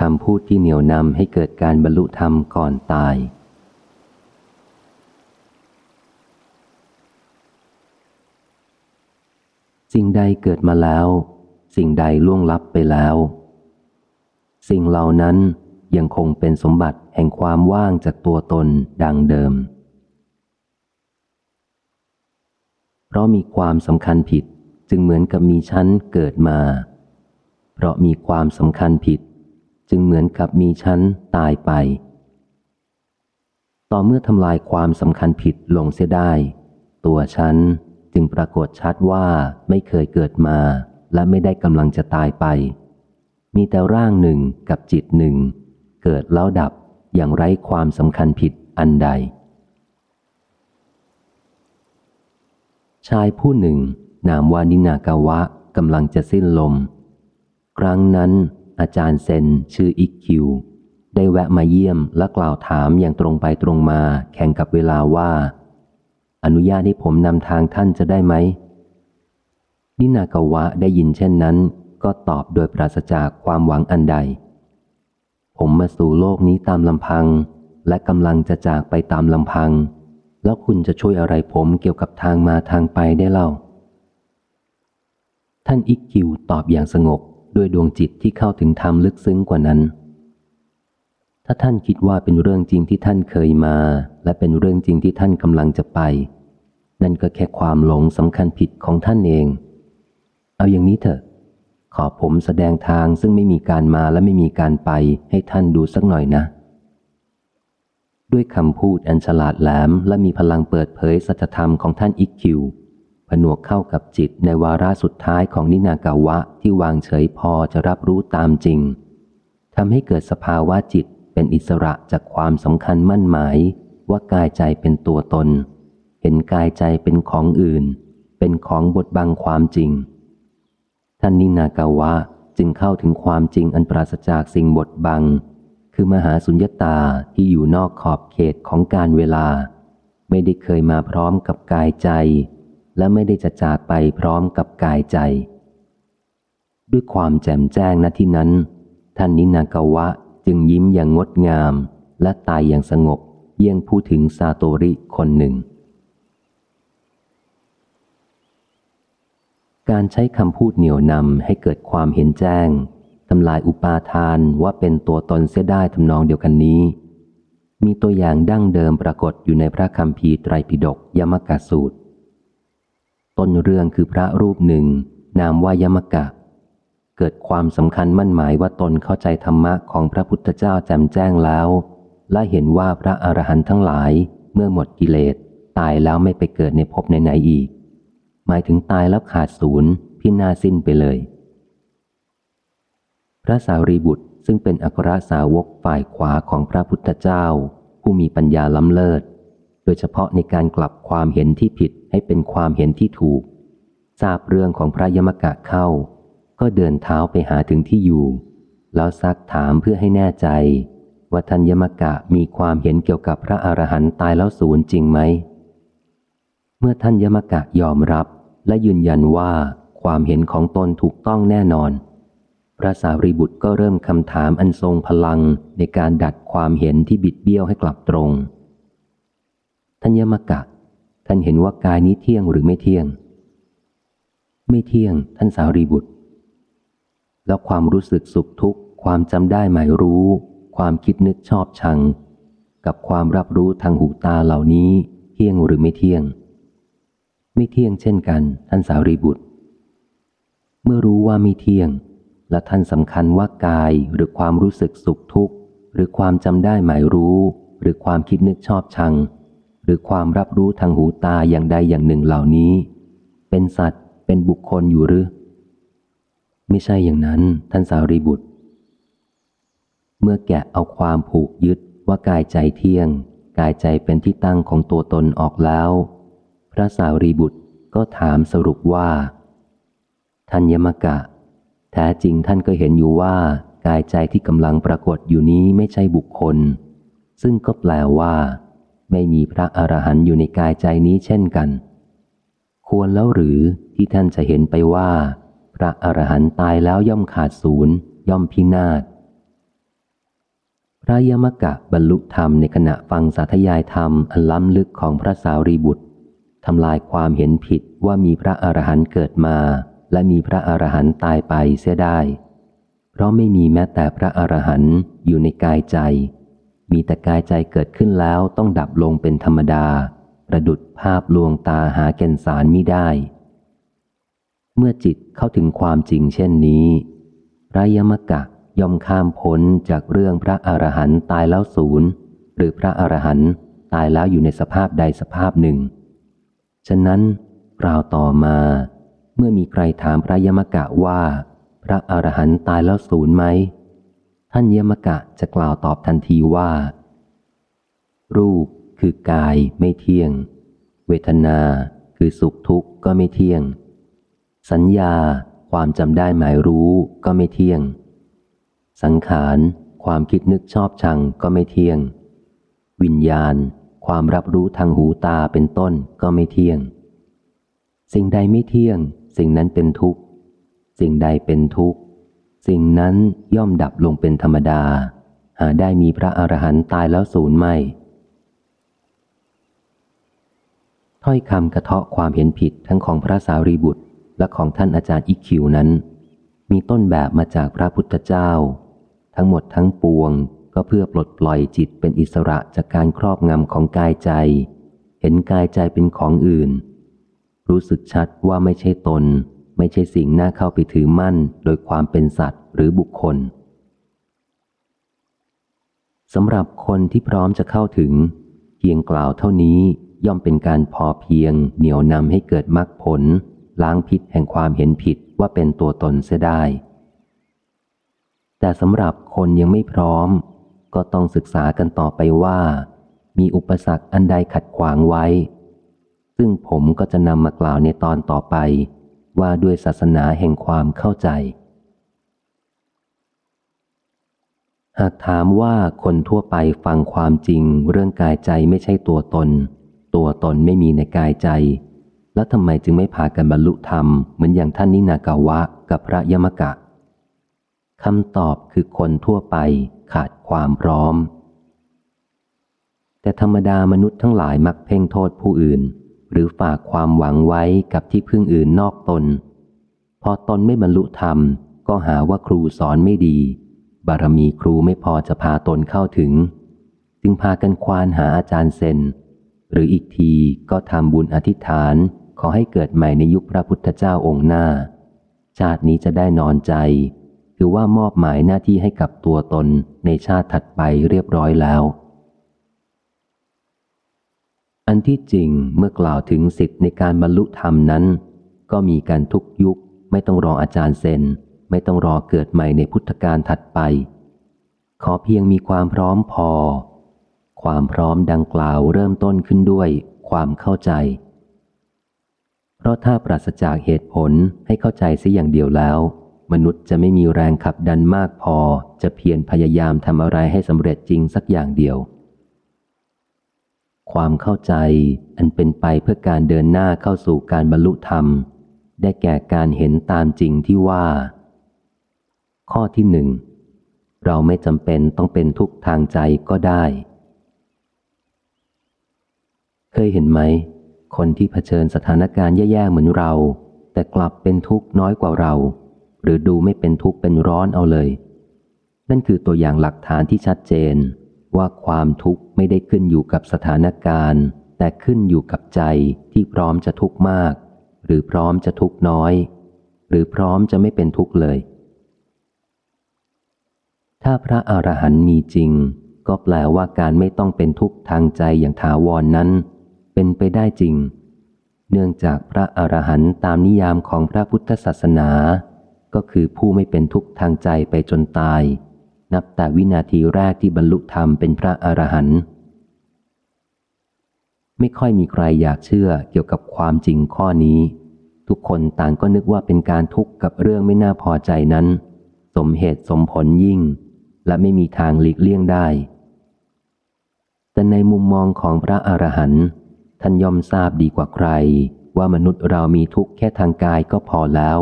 คำพูดที่เหนี่ยวนำให้เกิดการบรรลุธรรมก่อนตาย สิ่งใดเกิดมาแล้ว สิ่งใดล่วงลับไปแล้ว สิ่งเหล่านั้นยังคงเป็นสมบัติแห่งความว่างจากตัวตนดังเดิม เพราะมีความสำคัญผิดจึงเหมือนกับมีชั้นเกิดมา เพราะมีความสำคัญผิด จึงเหมือนกับมีชั้นตายไป ต่อเมื่อทำลายความสำคัญผิดลงเสียได้ ตัวฉันจึงปรากฏชัดว่าไม่เคยเกิดมา และไม่ได้กำลังจะตายไป มีแต่ร่างหนึ่งกับจิตหนึ่ง เกิดแล้วดับอย่างไร้ความสำคัญผิดอันใด ชายผู้หนึ่ง นามวานินากาวะกำลังจะสิ้นลม ครั้งนั้น อาจารย์เซนชื่ออิกคิว ได้แวะมาเยี่ยมและกล่าวถามอย่างตรงไปตรงมาแข่งกับเวลาว่า อนุญาตให้ผมนำทางท่านจะได้ไหม นินากาวะได้ยินเช่นนั้น ก็ตอบโดยปราศจากความหวังอันใด ผมมาสู่โลกนี้ตามลำพัง และกำลังจะจากไปตามลำพัง แล้วคุณจะช่วยอะไรผมเกี่ยวกับทางมาทางไปได้เล่า ท่านอิกคิวตอบอย่างสงบ ด้วยดวงจิตที่เข้าถึงธรรมลึกซึ้งกว่านั้น ถ้าท่านคิดว่าเป็นเรื่องจริงที่ท่านเคยมา และเป็นเรื่องจริงที่ท่านกำลังจะไป นั่นก็แค่ความหลงสำคัญผิดของท่านเอง เอาอย่างนี้เถอะ ขอผมแสดงทางซึ่งไม่มีการมาและไม่มีการไปให้ท่านดูสักหน่อยนะ ด้วยคำพูดอันฉลาดแหลมและมีพลังเปิดเผยสัจธรรมของท่านอิกคิว ผนวกเข้ากับจิตในวาระสุดท้ายของนินากาวะที่วางเฉยพอจะรับรู้ตามจริงทำให้เกิดสภาวะจิตเป็นอิสระจากความสำคัญมั่นหมาย ว่ากายใจเป็นตัวตน เห็นกายใจเป็นของอื่น เป็นของบทบังความจริง ท่านนินากาวะจึงเข้าถึงความจริงอันปราศจากสิ่งบทบัง คือมหาสุญญตาที่อยู่นอกขอบเขตของการเวลา ไม่ได้เคยมาพร้อมกับกายใจ และไม่ได้จะจากไปพร้อมกับกายใจ ด้วยความแจ่มแจ้งณที่นั้น ท่านนินากาวะจึงยิ้มอย่างงดงาม และตายอย่างสงบเยี่ยงผู้ถึงซาโตริคนหนึ่ง การใช้คำพูดเหนี่ยวนำให้เกิดความเห็นแจ้งทำลายอุปาทานว่าเป็นตัวตนเสียได้ทำนองเดียวกันนี้ มีตัวอย่างดั้งเดิมปรากฏอยู่ในพระคำพีไตรปิฎกยมกะสูตร ต้นเรื่องคือพระรูปหนึ่ง นามว่ายมกะ เกิดความสำคัญมั่นหมายว่าตนเข้าใจธรรมะของพระพุทธเจ้าแจ่มแจ้งแล้ว และเห็นว่าพระอรหันต์ทั้งหลายเมื่อหมดกิเลส ตายแล้วไม่ไปเกิดในภพไหนๆอีก หมายถึงตายแล้วขาดศูนย์พินาสิ้นไปเลย พระสารีบุตรซึ่งเป็นอัครสาวกฝ่ายขวาของพระพุทธเจ้า ผู้มีปัญญาล้ำเลิศ โดยเฉพาะในการกลับความเห็นที่ผิดให้เป็นความเห็นที่ถูก ทราบเรื่องของพระยมกะเข้า ก็เดินเท้าไปหาถึงที่อยู่ แล้วซักถามเพื่อให้แน่ใจ ว่าท่านยมกะมีความเห็นเกี่ยวกับพระอรหันต์ตายแล้วสูญจริงไหม เมื่อท่านยมกะยอมรับและยืนยันว่าความเห็นของตนถูกต้องแน่นอน พระสารีบุตรก็เริ่มคำถามอันทรงพลังในการดัดความเห็นที่บิดเบี้ยวให้กลับตรง ท่านยมกะ ท่านเห็นว่ากายนี้เที่ยงหรือไม่เที่ยง ไม่เที่ยง ท่านสาวรีบุตร แล้วความรู้สึกสุขทุกข์ ความจำได้หมายรู้ ความคิดนึกชอบชัง กับความรับรู้ทางหูตาเหล่านี้ เที่ยงหรือไม่เที่ยง ไม่เที่ยงเช่นกัน ท่านสาวรีบุตร เมื่อรู้ว่าไม่เที่ยง และท่านสำคัญว่ากายหรือความรู้สึกสุขทุกข์ หรือความจำได้หมายรู้ หรือความคิดนึกชอบชัง หรือความรับรู้ทางหูตาอย่างใดอย่างหนึ่งเหล่านี้ เป็นสัตว์ เป็นบุคคลอยู่หรือ ไม่ใช่อย่างนั้นท่านสารีบุตร เมื่อแกะเอาความผูกยึดว่ากายใจเที่ยง กายใจเป็นที่ตั้งของตัวตนออกแล้ว พระสารีบุตรก็ถามสรุปว่าท่านยมกะ แท้จริงท่านก็เห็นอยู่ว่ากายใจที่กำลังปรากฏอยู่นี้ไม่ใช่บุคคล ซึ่งก็แปลว่า ไม่มีพระอรหันต์อยู่ในกายใจนี้เช่นกัน ควรแล้วหรือที่ท่านจะเห็นไปว่า พระอรหันต์ตายแล้วย่อมขาดศูนย์ย่อมพินาศพระยมกะบรรลุธรรมในขณะฟังสาธยายธรรมอันล้ำลึกของพระสารีบุตรทำลายความเห็นผิดว่ามีพระอรหันต์เกิดมา และมีพระอรหันต์ตายไปเสียได้ เพราะไม่มีแม้แต่พระอรหันต์อยู่ในกายใจ มีแต่กายใจเกิดขึ้นแล้วต้องดับลงเป็นธรรมดา ประดุดภาพลวงตาหาแก่นสารมิได้ เมื่อจิตเข้าถึงความจริงเช่นนี้พระยมกะย่อมข้ามพ้นจากเรื่องพระอรหันต์ตายแล้วศูนย์หรือพระอรหันต์ตายแล้วอยู่ในสภาพใดสภาพหนึ่ง ฉะนั้นกล่าวต่อมา เมื่อมีใครถามพระยมกะว่า พระอรหันต์ตายแล้วศูนย์ไหม ท่านเยมกะจะกล่าวตอบทันทีว่า รูปคือกายไม่เที่ยง เวทนาคือสุขทุกข์ก็ไม่เที่ยง สัญญาความจำได้หมายรู้ก็ไม่เที่ยง สังขารความคิดนึกชอบชังก็ไม่เที่ยง วิญญาณ ความรับรู้ทางหูตาเป็นต้นก็ไม่เที่ยง สิ่งใดไม่เที่ยง สิ่งนั้นเป็นทุกข์ สิ่งใดเป็นทุกข์ สิ่งนั้นย่อมดับลงเป็นธรรมดา หาได้มีพระอรหันต์ตายแล้วศูนย์ไม่ ถ้อยคำกระเทาะความเห็นผิดทั้งของพระสารีบุตร และของท่านอาจารย์อิคิวนั้น มีต้นแบบมาจากพระพุทธเจ้า ทั้งหมดทั้งปวงก็เพื่อปลดปล่อยจิตเป็นอิสระจากการครอบงำของกายใจ เห็นกายใจเป็นของอื่น รู้สึกชัดว่าไม่ใช่ตน ไม่ใช่สิ่งน่าเข้าไปถือมั่นโดยความเป็นสัตว์หรือบุคคลสำหรับคนที่พร้อมจะเข้าถึง เพียงกล่าวเท่านี้ย่อมเป็นการพอเพียง เหนี่ยวนำให้เกิดมรรคผล ล้างพิษแห่งความเห็นผิดว่าเป็นตัวตนเสียได้ แต่สำหรับคนยังไม่พร้อม ก็ต้องศึกษากันต่อไปว่า มีอุปสรรคอันใดขัดขวางไว้ ซึ่งผมก็จะนำมากล่าวในตอนต่อไป ว่าด้วยศาสนาแห่งความเข้าใจ หากถามว่าคนทั่วไปฟังความจริงเรื่องกายใจไม่ใช่ตัวตน ตัวตนไม่มีในกายใจ แล้วทำไมจึงไม่พากันบรรลุธรรม เหมือนอย่างท่านนินากาวะกับพระยมกะคำตอบคือคนทั่วไปขาดความพร้อม แต่ธรรมดามนุษย์ทั้งหลายมักเพ่งโทษผู้อื่น หรือฝากความหวังไว้กับที่พึ่งอื่นนอกตน พอตนไม่บรรลุธรรม ก็หาว่าครูสอนไม่ดี บารมีครูไม่พอจะพาตนเข้าถึง จึงพากันควานหาอาจารย์เซน หรืออีกทีก็ทำบุญอธิษฐานขอให้เกิดใหม่ในยุคพระพุทธเจ้าองค์หน้า ชาตินี้จะได้นอนใจ คือว่ามอบหมายหน้าที่ให้กับตัวตนในชาติถัดไปเรียบร้อยแล้ว อันที่จริงเมื่อกล่าวถึงสิทธิ์ในการบรรลุธรรมนั้น ก็มีการทุกยุค ไม่ต้องรออาจารย์เซนไม่ต้องรอเกิดใหม่ในพุทธกาลถัดไป ขอเพียงมีความพร้อมพอ ความพร้อมดังกล่าวเริ่มต้นขึ้นด้วยความเข้าใจ เพราะถ้าปราศจากเหตุผลให้เข้าใจสิอย่างเดียวแล้ว มนุษย์จะไม่มีแรงขับดันมากพอ จะเพียรพยายามทำอะไรให้สำเร็จจริงสักอย่างเดียว ความเข้าใจอันเป็นไปเพื่อการเดินหน้าเข้าสู่การบรรลุธรรม ได้แก่การเห็นตามจริงที่ว่า ข้อที่หนึ่งเราไม่จำเป็นต้องเป็นทุกทางใจก็ได้ เคยเห็นไหม คนที่เผชิญสถานการณ์แย่ๆเหมือนเรา แต่กลับเป็นทุกข์น้อยกว่าเรา หรือดูไม่เป็นทุกข์เป็นร้อนเอาเลย นั่นคือตัวอย่างหลักฐานที่ชัดเจน ว่าความทุกข์ไม่ได้ขึ้นอยู่กับสถานการณ์ แต่ขึ้นอยู่กับใจที่พร้อมจะทุกข์มาก หรือพร้อมจะทุกข์น้อย หรือพร้อมจะไม่เป็นทุกข์เลย ถ้าพระอรหันต์มีจริง ก็แปลว่าการไม่ต้องเป็นทุกข์ทางใจอย่างถาวรนนั้น เป็นไปได้จริง เนื่องจากพระอรหันต์ตามนิยามของพระพุทธศาสนา ก็คือผู้ไม่เป็นทุกข์ทางใจไปจนตาย นับแต่วินาทีแรกที่บรรลุธรรมเป็นพระอรหันต์ไม่ค่อยมีใครอยากเชื่อเกี่ยวกับความจริงข้อนี้ ทุกคนต่างก็นึกว่าเป็นการทุกข์กับเรื่องไม่น่าพอใจนั้น สมเหตุสมผลยิ่ง และไม่มีทางหลีกเลี่ยงได้ แต่ในมุมมองของพระอรหันต์ท่านย่อมทราบดีกว่าใคร ว่ามนุษย์เรามีทุกข์แค่ทางกายก็พอแล้ว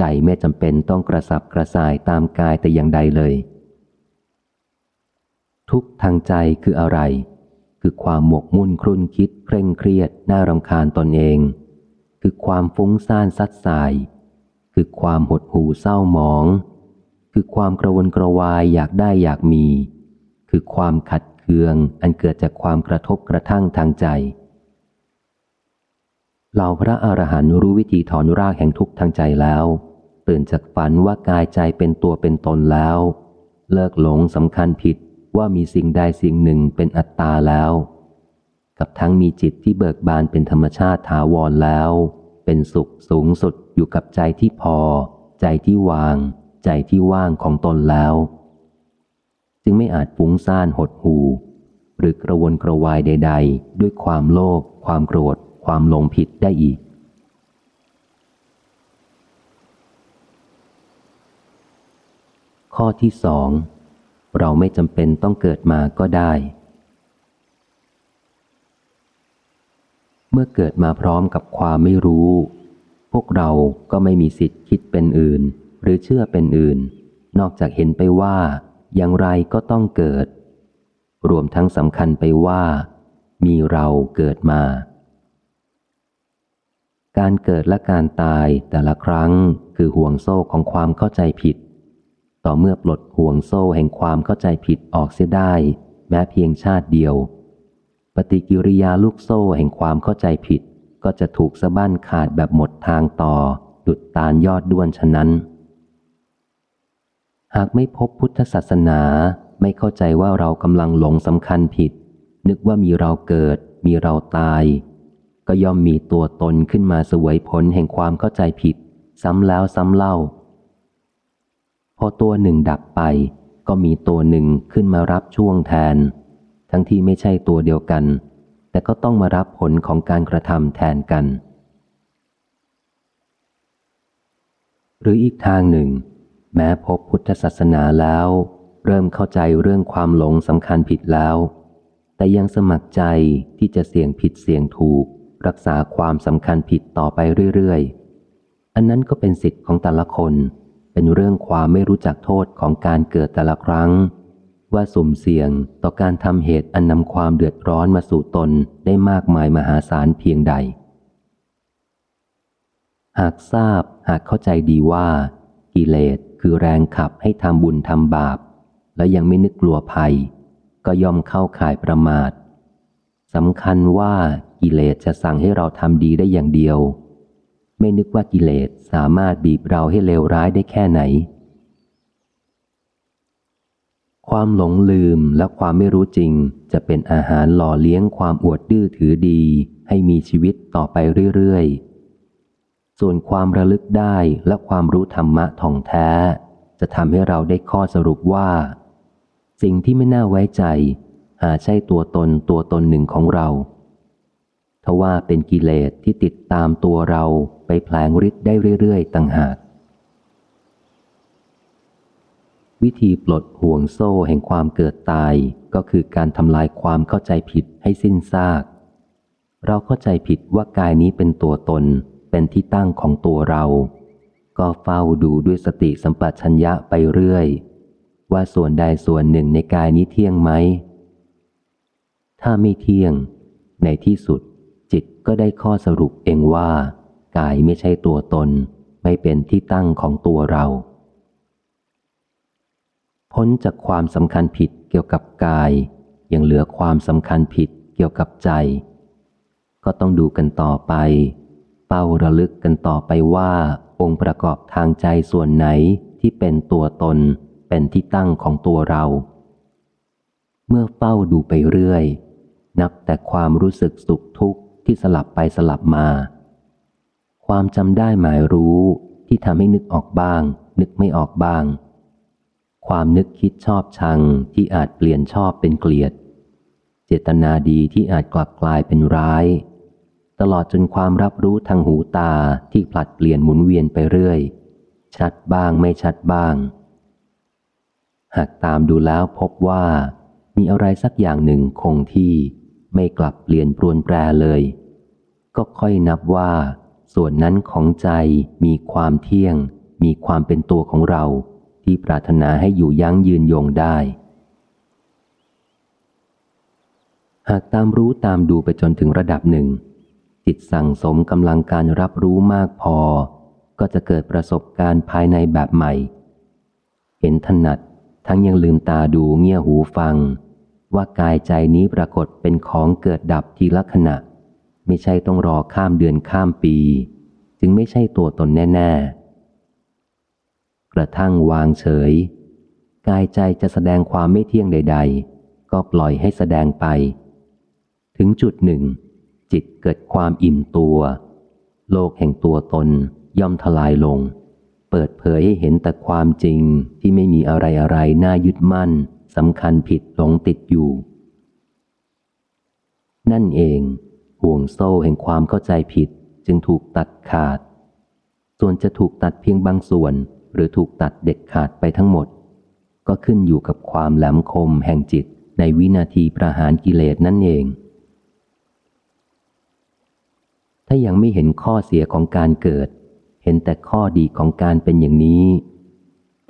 ใจไม่จำเป็นต้องกระสับกระส่ายตามกายแต่อย่างใดเลย ทุกทางใจคืออะไร คือความหมกมุ่นครุ่นคิด เคร่งเครียด น่ารำคาญตนเอง คือความฟุ้งซ่านซัดสาย คือความหดหู่เศร้าหมอง คือความกระวนกระวายอยากได้อยากมี คือความขัดเคืองอันเกิดจากความกระทบกระทั่งทางใจเหล่าพระอรหันต์รู้วิธีถอนรากแห่งทุกข์ทางใจแล้ว ตื่นจากฝันว่ากายใจเป็นตัวเป็นตนแล้ว เลิกหลงสำคัญผิดว่ามีสิ่งใดสิ่งหนึ่งเป็นอัตตาแล้ว กับทั้งมีจิตที่เบิกบานเป็นธรรมชาติถาวรแล้ว เป็นสุขสูงสุดอยู่กับใจที่พอ ใจที่วาง ใจที่ว่างของตนแล้ว จึงไม่อาจฟุ้งซ่านหดหูหรือกระวนกระวายใด ๆ ด้วยความโลภความโกรธ ความหลงผิดได้อีก ข้อที่สอง เราไม่จำเป็นต้องเกิดมาก็ได้ เมื่อเกิดมาพร้อมกับความไม่รู้ พวกเราก็ไม่มีสิทธิ์คิดเป็นอื่น หรือเชื่อเป็นอื่น นอกจากเห็นไปว่า อย่างไรก็ต้องเกิด รวมทั้งสำคัญไปว่า มีเราเกิดมา การเกิดและการตายแต่ละครั้งคือห่วงโซ่ของความเข้าใจผิด ต่อเมื่อปลดห่วงโซ่แห่งความเข้าใจผิดออกเสียได้ แม้เพียงชาติเดียว ปฏิกิริยาลูกโซ่แห่งความเข้าใจผิด ก็จะถูกสะบั้นขาดแบบหมดทางต่อ ดุดตาลยอดด้วนฉะนั้น หากไม่พบพุทธศาสนาไม่เข้าใจว่าเรากำลังหลงสำคัญผิด นึกว่ามีเราเกิด มีเราตาย ก็ย่อมมีตัวตนขึ้นมาสวยผลแห่งความเข้าใจผิด ซ้ำแล้วซ้ำเล่า พอตัวหนึ่งดับไป ก็มีตัวหนึ่งขึ้นมารับช่วงแทน ทั้งที่ไม่ใช่ตัวเดียวกัน แต่ก็ต้องมารับผลของการกระทำแทนกัน หรืออีกทางหนึ่ง แม้พบพุทธศาสนาแล้ว เริ่มเข้าใจเรื่องความหลงสำคัญผิดแล้ว แต่ยังสมัครใจที่จะเสี่ยงผิดเสี่ยงถูก รักษาความสำคัญผิดต่อไปเรื่อยๆ อันนั้นก็เป็นสิทธิ์ของแต่ละคน เป็นเรื่องความไม่รู้จักโทษของการเกิดแต่ละครั้ง ว่าสุ่มเสี่ยงต่อการทำเหตุอันนำความเดือดร้อนมาสู่ตนได้มากมายมหาศาลเพียงใด หากทราบหากเข้าใจดีว่า กิเลสคือแรงขับให้ทำบุญทำบาป และยังไม่นึกกลัวภัย ก็ย่อมเข้าข่ายประมาทสำคัญว่ากิเลสจะสั่งให้เราทำดีได้อย่างเดียว ไม่นึกว่ากิเลสสามารถบีบเราให้เลวร้ายได้แค่ไหน ความหลงลืมและความไม่รู้จริง จะเป็นอาหารหล่อเลี้ยงความอวดดื้อถือดี ให้มีชีวิตต่อไปเรื่อยๆ ส่วนความระลึกได้และความรู้ธรรมะท่องแท้ จะทำให้เราได้ข้อสรุปว่า สิ่งที่ไม่น่าไว้ใจหาใช่ตัวตนตัวตนหนึ่งของเราทว่าเป็นกิเลสที่ติดตามตัวเรา ไปแผลงฤทธิ์ได้เรื่อยๆ ต่างหาก วิธีปลดห่วงโซ่แห่งความเกิดตายก็คือการทำลายความเข้าใจผิดให้สิ้นซาก เราเข้าใจผิดว่ากายนี้เป็นตัวตน เป็นที่ตั้งของตัวเรา ก็เฝ้าดูด้วยสติสัมปชัญญะไปเรื่อย ว่าส่วนใดส่วนหนึ่งในกายนี้เที่ยงไหม ถ้าไม่เที่ยง ในที่สุดจิตก็ได้ข้อสรุปเองว่า กายไม่ใช่ตัวตน ไม่เป็นที่ตั้งของตัวเรา พ้นจากความสำคัญผิดเกี่ยวกับกาย ยังเหลือความสำคัญผิดเกี่ยวกับใจ ก็ต้องดูกันต่อไป เป้าระลึกกันต่อไปว่า องค์ประกอบทางใจส่วนไหนที่เป็นตัวตน เป็นที่ตั้งของตัวเรา เมื่อเฝ้าดูไปเรื่อย นับแต่ความรู้สึกสุขทุกข์ที่สลับไปสลับมา ความจำได้หมายรู้ที่ทำให้นึกออกบ้าง นึกไม่ออกบ้าง ความนึกคิดชอบชังที่อาจเปลี่ยนชอบเป็นเกลียด เจตนาดีที่อาจกลับกลายเป็นร้าย ตลอดจนความรับรู้ทางหูตาที่ผลัดเปลี่ยนหมุนเวียนไปเรื่อย ชัดบ้างไม่ชัดบ้าง หากตามดูแล้วพบว่า มีอะไรสักอย่างหนึ่งคงที่ไม่กลับเปลี่ยนปรวนแปรเลย ก็ค่อยนับว่า ส่วนนั้นของใจมีความเที่ยง มีความเป็นตัวของเรา ที่ปรารถนาให้อยู่ยั้งยืนยงได้ หากตามรู้ตามดูไปจนถึงระดับหนึ่ง จิตสั่งสมกำลังการรับรู้มากพอ ก็จะเกิดประสบการณ์ภายในแบบใหม่ เห็นถนัดทั้งยังลืมตาดูเงี่ยหูฟัง ว่ากายใจนี้ปรากฏเป็นของเกิดดับทีละขณะ ไม่ใช่ต้องรอข้ามเดือนข้ามปี จึงไม่ใช่ตัวตนแน่ ๆ กระทั่งวางเฉย กายใจจะแสดงความไม่เที่ยงใด ๆ ก็ปล่อยให้แสดงไป ถึงจุดหนึ่ง จิตเกิดความอิ่มตัว โลกแห่งตัวตนย่อมทลายลง เปิดเผยให้เห็นแต่ความจริงที่ไม่มีอะไรอะไรน่ายึดมั่นสำคัญผิดหลงติดอยู่ นั่นเอง ห่วงโซ่แห่งความเข้าใจผิดจึงถูกตัดขาด ส่วนจะถูกตัดเพียงบางส่วน หรือถูกตัดเด็ดขาดไปทั้งหมด ก็ขึ้นอยู่กับความแหลมคมแห่งจิตในวินาทีประหารกิเลสนั่นเอง ถ้ายังไม่เห็นข้อเสียของการเกิด เห็นแต่ข้อดีของการเป็นอย่างนี้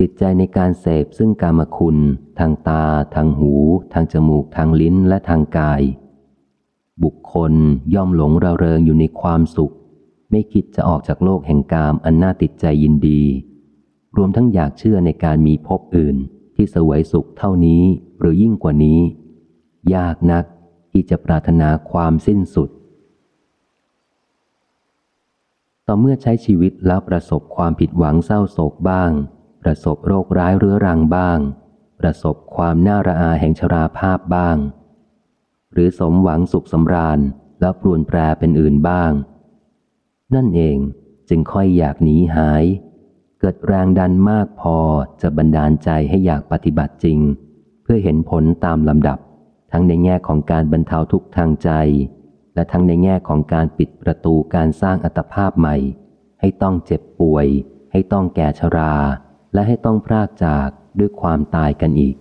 ติดใจในการเสพซึ่งกามคุณ ทางตา ทางหู ทางจมูก ทางลิ้น และทางกาย บุคคลย่อมหลงระเริงอยู่ในความสุข ไม่คิดจะออกจากโลกแห่งกามอันน่าติดใจยินดี รวมทั้งอยากเชื่อในการมีภพอื่น ที่สวยสุขเท่านี้หรือยิ่งกว่านี้ ยากนักที่จะปรารถนาความสิ้นสุด ต่อเมื่อใช้ชีวิตแล้วประสบความผิดหวังเศร้าโศกบ้าง ประสบโรคร้ายเรื้อรังบ้าง ประสบความน่าระอาแห่งชราภาพบ้าง หรือสมหวังสุขสำราญแล้วปรวนแปรเป็นอื่นบ้าง นั่นเองจึงค่อยอยากหนีหาย เกิดแรงดันมากพอจะบันดาลใจให้อยากปฏิบัติจริง เพื่อเห็นผลตามลำดับ ทั้งในแง่ของการบรรเทาทุกข์ทางใจ และทั้งในแง่ของการปิดประตูการสร้างอัตภาพใหม่ ให้ต้องเจ็บป่วย ให้ต้องแก่ชรา และให้ต้องพรากจากด้วยความตายกันอีก